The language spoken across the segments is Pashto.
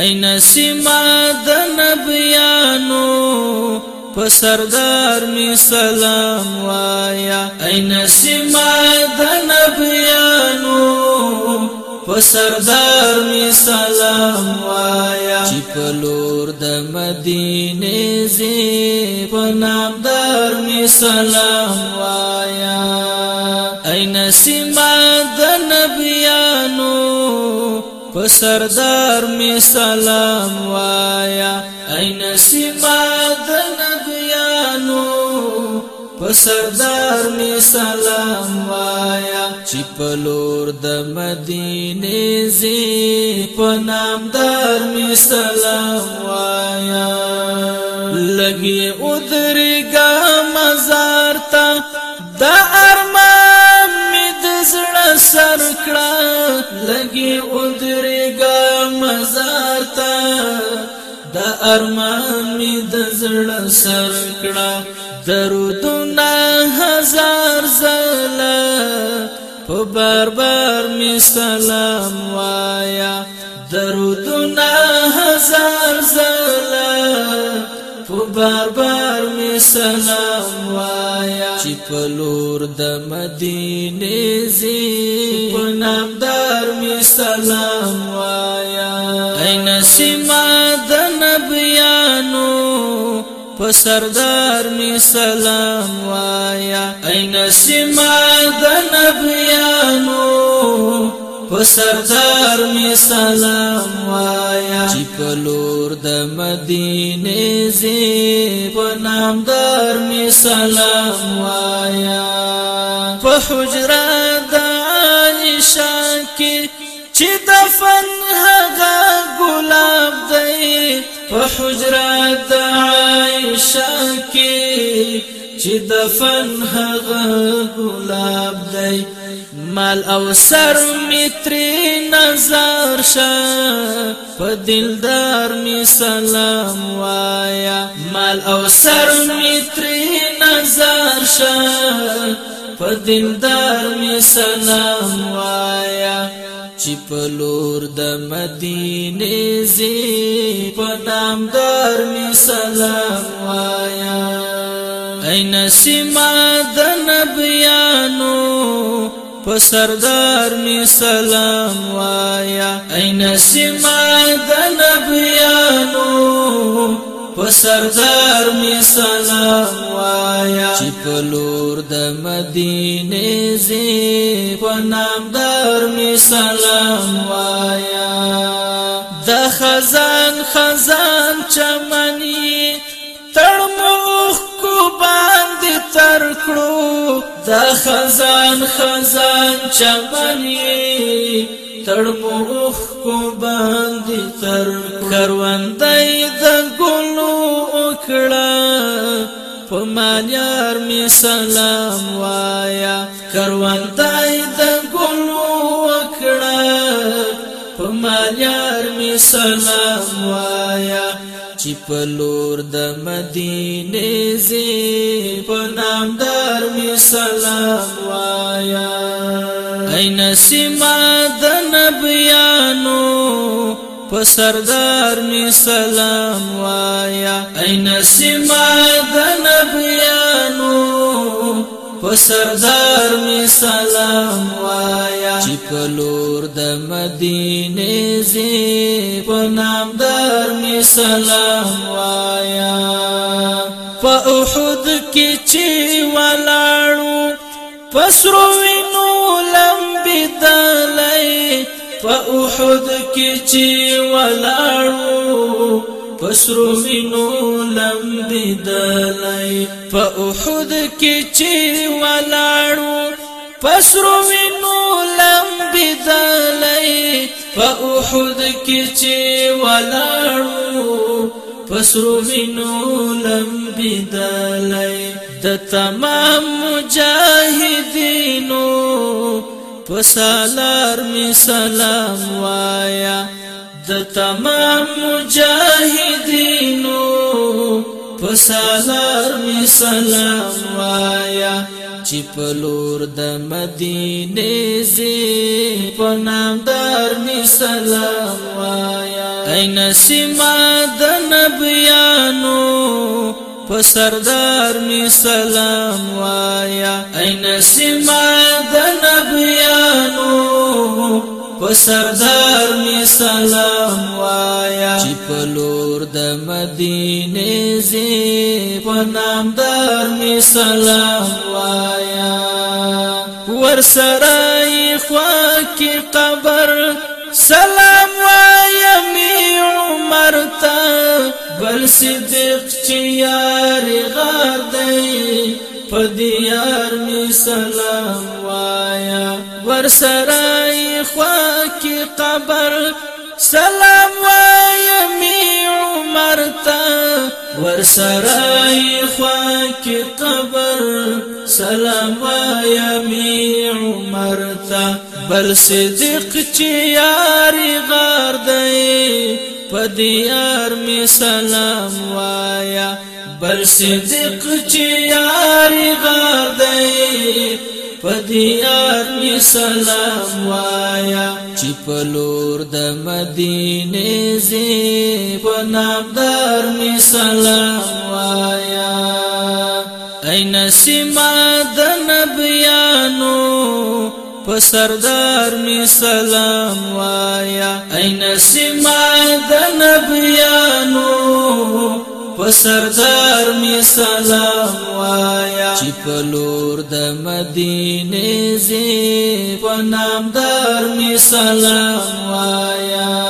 این سیما د نبیانو په سردار می سلام وایا این سیما د نبیانو په سردار می سلام وایا چې په لور د مدینه زی په نامدار می سلام وایا این سیما د و سردار می سلام وایا ای نسیما دنګیانو په سردار می سلام وایا چې په لور د مدینه زی په نامدار می سلام وایا لګي اوترګه مزار ته ارمان می د زړه سر کړه درودونه هزار زلا په بار بار می سلام وایا درودونه هزار زلا په بار بار می سلام وایا چې په لور د مدینه زی په نامدار می سلام وایا اے نسیمه په سردار می سلام وایا ای نسیم د نبیانو په سردار می سلام وایا چې کلور د مدینه زی په نامدار می سلام وایا په حجره د عائشہ کې چې دفن هغه ګلاب دی فحجرات عائشة كي چې دفن هغه ګلاب دی مال او سر میتري نظر شه په دلدار می سلام وایا مال او سر میتري نظر شه په دلدار می سلام وایا چې په لور د مدینه زی په نامدار می سلام وایا اے نسیم د نبیانو په سردار می سلام وایا اے نسیم د نبیانو پسردار می سلام وایا چې پلور د مدینه زی په نامدار می سلام وایا د خزان خزان چمنی تړموخ کو باندې تر کړو د خزان خزان چمنی تړموخ کو باندې تر کروندای پمان یار می سلام وایا کروان تای د ګلو وکړه پمان یار می سلام وایا چې په لور د مدینه زی په نام دار می سلام وایا اين سیما د نبیانو په سردار می سلام وایا ای نسیم د نبیانو په سردار می سلام وایا چې کلور د مدینه زی په نامدار می سلام وایا په احد کې چې ولاړو پسرو وینو لمبدل په احد کې چې ولاړو پسرو مينو لمبي دلای په احد کې چې ولاړو پسرو مينو لمبي دلای په احد کې چې ولاړو پسرو مينو لمبي دلای د تمام مجاهدینو پسالار می سلام وایا د تمام مجاهدینو پسالار می سلام وایا چې پلور د مدینه زی په نامدار می سلام وایا اے نسیما د نبیانو په سردار می سلام وایا ای نسیم د نبیانو په سردار می سلام وایا چې په لور د مدینه زی په نامدار می سلام وایا ور سره خوا کی قبر سلام وایا می عمر ته اکبر صدیق چې یار غار دی په دیار می سلام وایا ور سرای خوا کی قبر سلام وایا می عمر تا ور سرای خوا کی قبر سلام وایا می عمر تا بل صدیق چې یار غار دی پدیار می سلام وایا بل صدق چیاری غار دی پدیار می سلام وایا چی پلور د مدینه زی پنابدار می سلام وایا این سیما د په سردار می سلام وایا اي نسیم د نبيانو په سردار می سلام وایا چې په لور د مدینه زی په نامدار می سلام وایا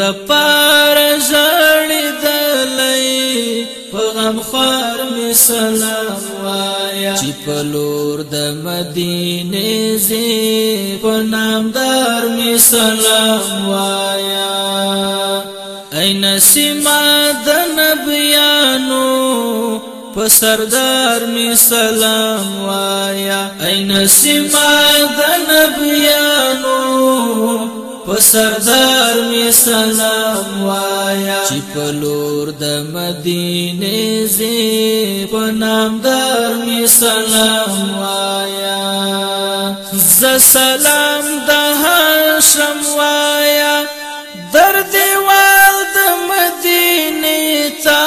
د پار ژړې دلې په غم خار می سلام وایا چې په لور د مدینه زی په نامدار می سلام وایا اين سما د نبيانو په سردار می سلام وایا اين سما د نبيانو په سردار می سلام وایا چې په لور د مدینه زی په نامدار می سلام وایا ز سلام د هاشم وایا در دیوال د مدینه تا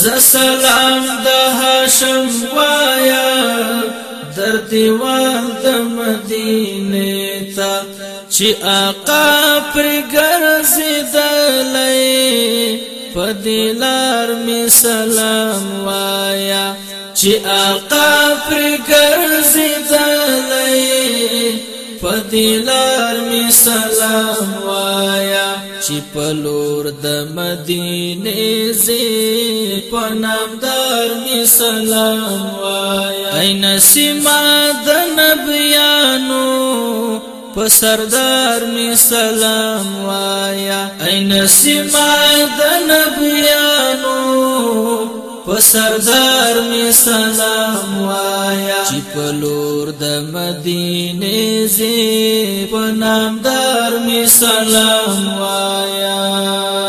ز سلام د هاشم وایا در دیوال د مدینه چې آقا پر ګرځیدلې په دلار می سلام وایا چې آقا پر ګرځیدلې په دلار می سلام وایا چې پلور د مدینه زی په نامدار می سلام وایا اې نسیمه د نبیانو په سردار می سلام وایا ای نسیم د نبیانو په سردار می سلام وایا چې په لور د مدینه زی په نامدار می سلام وایا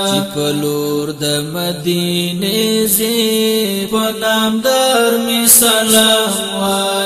چې په لور د مدینه زی په نامدار می سلام وایا